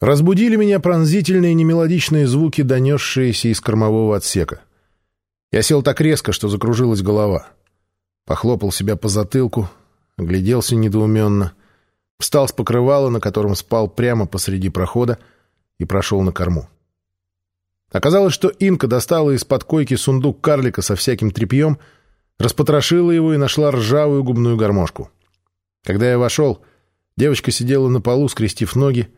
Разбудили меня пронзительные немелодичные звуки, донесшиеся из кормового отсека. Я сел так резко, что закружилась голова. Похлопал себя по затылку, огляделся недоуменно, встал с покрывала, на котором спал прямо посреди прохода, и прошел на корму. Оказалось, что Инка достала из-под койки сундук карлика со всяким тряпьем, распотрошила его и нашла ржавую губную гармошку. Когда я вошел, девочка сидела на полу, скрестив ноги,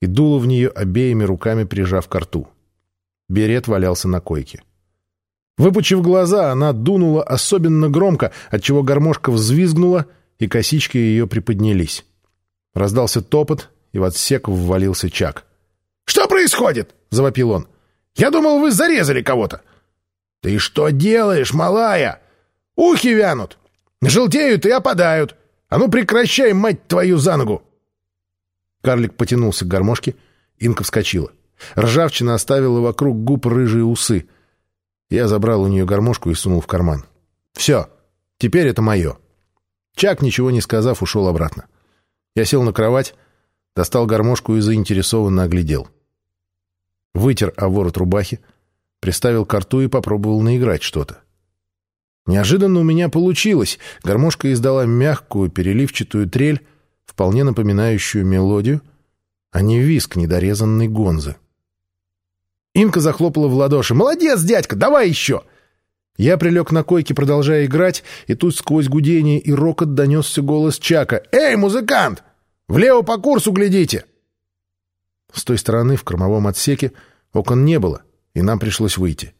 и дула в нее обеими руками, прижав к рту. Берет валялся на койке. Выпучив глаза, она дунула особенно громко, отчего гармошка взвизгнула, и косички ее приподнялись. Раздался топот, и в отсек ввалился Чак. «Что происходит?» — завопил он. «Я думал, вы зарезали кого-то». «Ты что делаешь, малая? Ухи вянут, желтеют и опадают. А ну прекращай, мать твою, за ногу!» Карлик потянулся к гармошке, Инка вскочила. Ржавчина оставила вокруг губ рыжие усы. Я забрал у нее гармошку и сунул в карман. «Все, теперь это мое». Чак, ничего не сказав, ушел обратно. Я сел на кровать, достал гармошку и заинтересованно оглядел. Вытер о ворот рубахи, приставил к рту и попробовал наиграть что-то. Неожиданно у меня получилось. Гармошка издала мягкую, переливчатую трель, вполне напоминающую мелодию, а не виск недорезанной гонзы. Инка захлопала в ладоши. «Молодец, дядька, давай еще!» Я прилег на койке, продолжая играть, и тут сквозь гудение и рокот донесся голос Чака. «Эй, музыкант! Влево по курсу глядите!» С той стороны, в кормовом отсеке, окон не было, и нам пришлось выйти.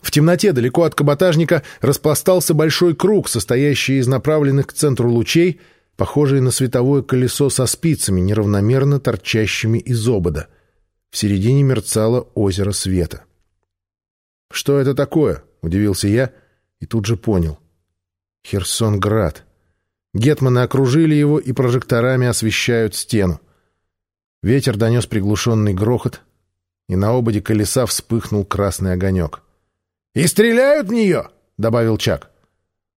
В темноте далеко от каботажника распластался большой круг, состоящий из направленных к центру лучей — похожее на световое колесо со спицами, неравномерно торчащими из обода. В середине мерцало озеро света. «Что это такое?» — удивился я и тут же понял. «Херсонград». Гетманы окружили его и прожекторами освещают стену. Ветер донес приглушенный грохот, и на ободе колеса вспыхнул красный огонек. «И стреляют в нее!» — добавил Чак.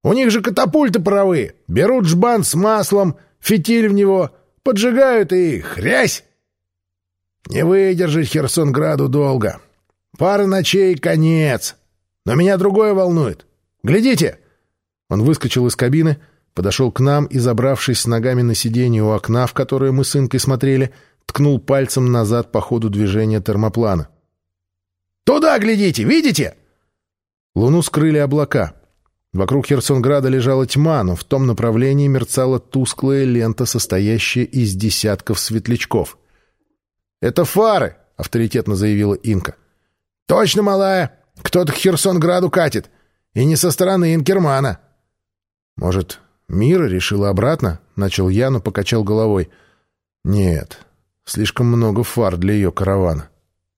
У них же катапульты паровые. Берут жбан с маслом, фитиль в него, поджигают и хрясь. Не выдержит Херсонграду долго. Пара ночей — конец. Но меня другое волнует. Глядите!» Он выскочил из кабины, подошел к нам и, забравшись с ногами на сиденье у окна, в которое мы с Инкой смотрели, ткнул пальцем назад по ходу движения термоплана. «Туда глядите! Видите?» Луну скрыли облака. Вокруг Херсонграда лежала тьма, но в том направлении мерцала тусклая лента, состоящая из десятков светлячков. «Это фары!» — авторитетно заявила Инка. «Точно, малая! Кто-то к Херсонграду катит! И не со стороны Инкермана!» «Может, Мира решила обратно?» — начал я, но покачал головой. «Нет, слишком много фар для ее каравана».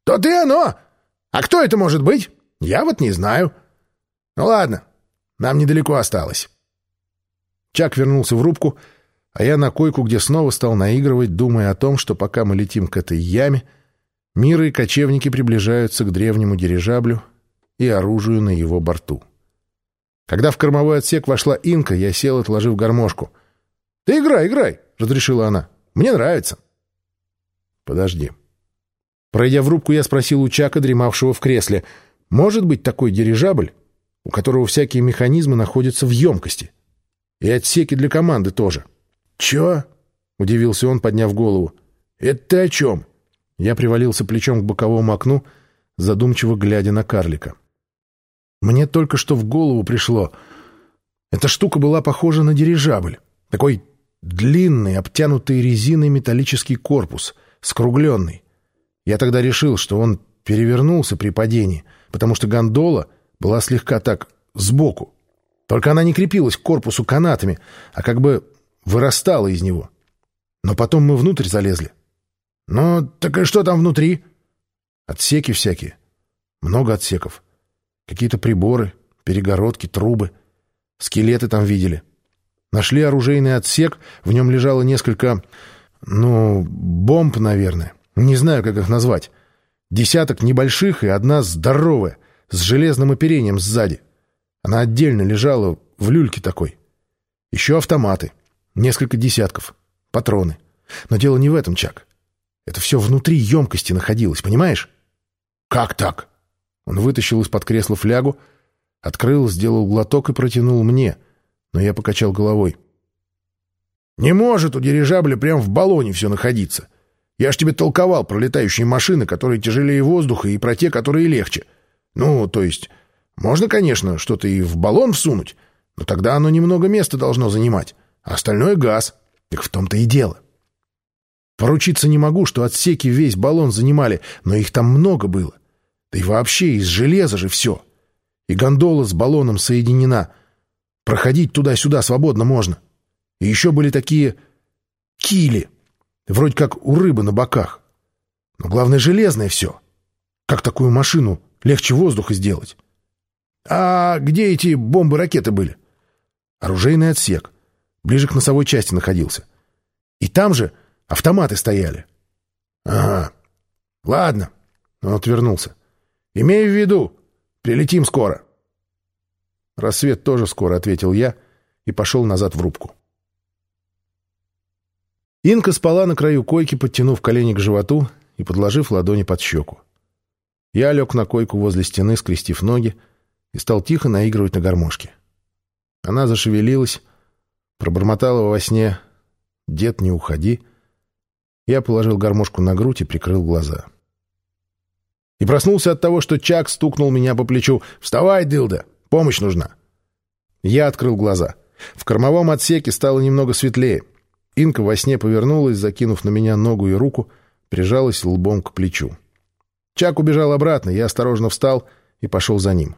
«То ты оно! А кто это может быть? Я вот не знаю. Ну ладно, нам недалеко осталось». Чак вернулся в рубку, а я на койку, где снова стал наигрывать, думая о том, что пока мы летим к этой яме, миры и кочевники приближаются к древнему дирижаблю и оружию на его борту. Когда в кормовой отсек вошла Инка, я сел, отложив гармошку. «Ты играй, играй!» — разрешила она. «Мне нравится». «Подожди». Пройдя в рубку, я спросил у Чака, дремавшего в кресле, «Может быть такой дирижабль, у которого всякие механизмы находятся в емкости. И отсеки для команды тоже. «Чё?» — удивился он, подняв голову. «Это ты о чем?» Я привалился плечом к боковому окну, задумчиво глядя на карлика. Мне только что в голову пришло. Эта штука была похожа на дирижабль. Такой длинный, обтянутый резиной металлический корпус, скругленный. Я тогда решил, что он перевернулся при падении, потому что гондола — была слегка так сбоку. Только она не крепилась к корпусу канатами, а как бы вырастала из него. Но потом мы внутрь залезли. Ну, так и что там внутри? Отсеки всякие. Много отсеков. Какие-то приборы, перегородки, трубы. Скелеты там видели. Нашли оружейный отсек, в нем лежало несколько, ну, бомб, наверное. Не знаю, как их назвать. Десяток небольших и одна здоровая — с железным оперением сзади. Она отдельно лежала в люльке такой. Еще автоматы. Несколько десятков. Патроны. Но дело не в этом, Чак. Это все внутри емкости находилось, понимаешь? Как так? Он вытащил из-под кресла флягу, открыл, сделал глоток и протянул мне, но я покачал головой. Не может у дирижабля прямо в баллоне все находиться. Я ж тебе толковал про летающие машины, которые тяжелее воздуха, и про те, которые легче. Ну, то есть, можно, конечно, что-то и в баллон всунуть, но тогда оно немного места должно занимать, а остальное — газ. Так в том-то и дело. Поручиться не могу, что отсеки весь баллон занимали, но их там много было. Да и вообще из железа же все. И гондола с баллоном соединена. Проходить туда-сюда свободно можно. И еще были такие кили, вроде как у рыбы на боках. Но главное, железное все. Как такую машину легче воздуха сделать? А где эти бомбы-ракеты были? Оружейный отсек. Ближе к носовой части находился. И там же автоматы стояли. Ага. Ладно. Он отвернулся. Имей в виду, прилетим скоро. Рассвет тоже скоро, ответил я и пошел назад в рубку. Инка спала на краю койки, подтянув колени к животу и подложив ладони под щеку. Я лег на койку возле стены, скрестив ноги, и стал тихо наигрывать на гармошке. Она зашевелилась, пробормотала во сне «Дед, не уходи». Я положил гармошку на грудь и прикрыл глаза. И проснулся от того, что Чак стукнул меня по плечу. «Вставай, дылда! Помощь нужна!» Я открыл глаза. В кормовом отсеке стало немного светлее — Инка во сне повернулась, закинув на меня ногу и руку, прижалась лбом к плечу. Чак убежал обратно, я осторожно встал и пошел за ним.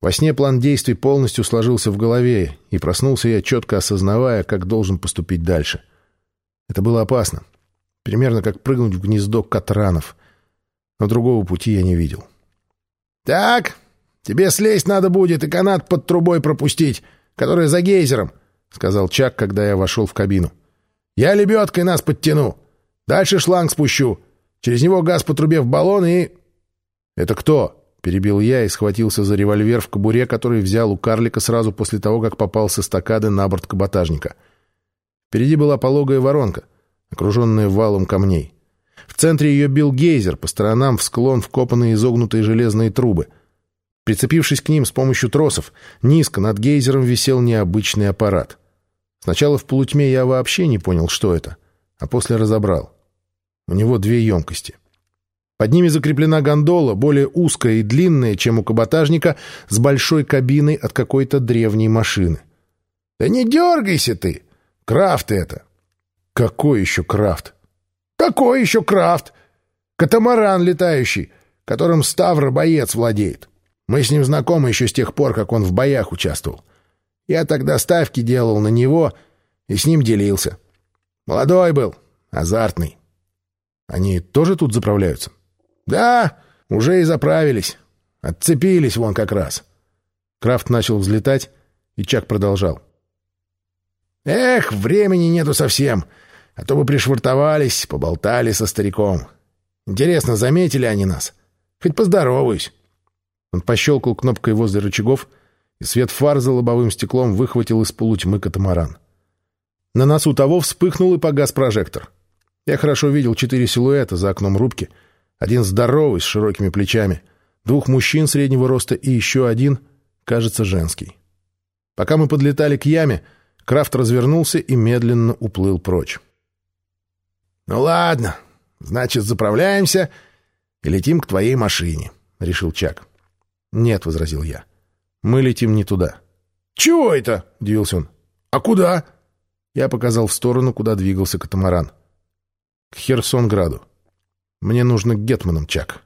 Во сне план действий полностью сложился в голове, и проснулся я, четко осознавая, как должен поступить дальше. Это было опасно. Примерно как прыгнуть в гнездо катранов. Но другого пути я не видел. «Так, тебе слезть надо будет и канат под трубой пропустить, который за гейзером», — сказал Чак, когда я вошел в кабину. Я лебедкой нас подтяну. Дальше шланг спущу. Через него газ по трубе в баллон и...» «Это кто?» — перебил я и схватился за револьвер в кобуре, который взял у карлика сразу после того, как попал с эстакады на борт каботажника. Впереди была пологая воронка, окруженная валом камней. В центре ее бил гейзер, по сторонам в склон вкопанные изогнутые железные трубы. Прицепившись к ним с помощью тросов, низко над гейзером висел необычный аппарат. Сначала в полутьме я вообще не понял, что это, а после разобрал. У него две емкости. Под ними закреплена гондола, более узкая и длинная, чем у каботажника, с большой кабиной от какой-то древней машины. «Да не дергайся ты! Крафт это!» «Какой еще крафт?» «Какой еще крафт? Катамаран летающий, которым Ставра-боец владеет. Мы с ним знакомы еще с тех пор, как он в боях участвовал. Я тогда ставки делал на него и с ним делился. Молодой был, азартный. Они тоже тут заправляются? Да, уже и заправились. Отцепились вон как раз. Крафт начал взлетать, и Чак продолжал. Эх, времени нету совсем, а то бы пришвартовались, поболтали со стариком. Интересно, заметили они нас? Хоть поздороваюсь. Он пощелкал кнопкой возле рычагов — и свет фар за лобовым стеклом выхватил из полутьмы катамаран. На носу того вспыхнул и погас прожектор. Я хорошо видел четыре силуэта за окном рубки. Один здоровый, с широкими плечами, двух мужчин среднего роста и еще один, кажется, женский. Пока мы подлетали к яме, Крафт развернулся и медленно уплыл прочь. «Ну ладно, значит, заправляемся и летим к твоей машине», — решил Чак. «Нет», — возразил я. Мы летим не туда. «Чего это?» — удивился он. «А куда?» Я показал в сторону, куда двигался катамаран. «К Херсонграду. Мне нужно к Гетманам, Чак».